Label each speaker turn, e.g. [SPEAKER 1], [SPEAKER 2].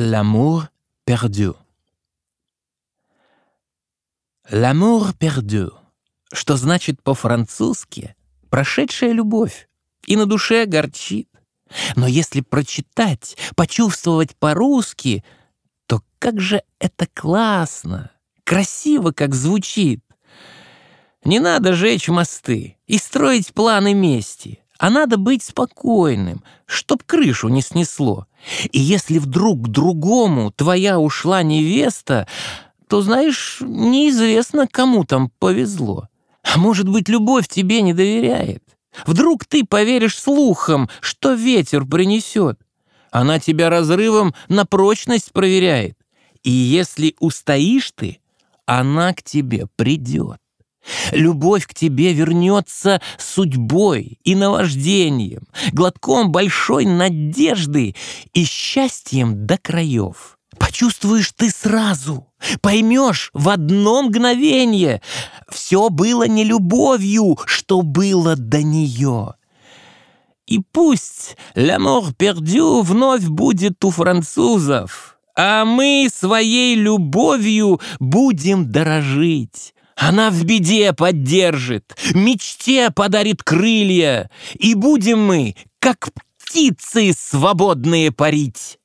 [SPEAKER 1] L'amour perdu. L'amour perdu, что значит по-французски «прошедшая любовь», и на душе горчит. Но если прочитать, почувствовать по-русски, то как же это классно, красиво как звучит. Не надо жечь мосты и строить планы мести, а надо быть спокойным, чтоб крышу не снесло. И если вдруг к другому твоя ушла невеста, то, знаешь, неизвестно, кому там повезло. А может быть, любовь тебе не доверяет. Вдруг ты поверишь слухам, что ветер принесет. Она тебя разрывом на прочность проверяет. И если устоишь ты, она к тебе придет. Любовь к тебе вернется судьбой и наваждением, глотком большой надежды и счастьем до краев. Почувствуешь ты сразу, поймешь в одно мгновение. Все было не любовью, что было до нее. И пусть «L'amour perdu» вновь будет у французов, а мы своей любовью будем дорожить. Она в беде поддержит, мечте подарит крылья, и будем мы, как птицы, свободные парить.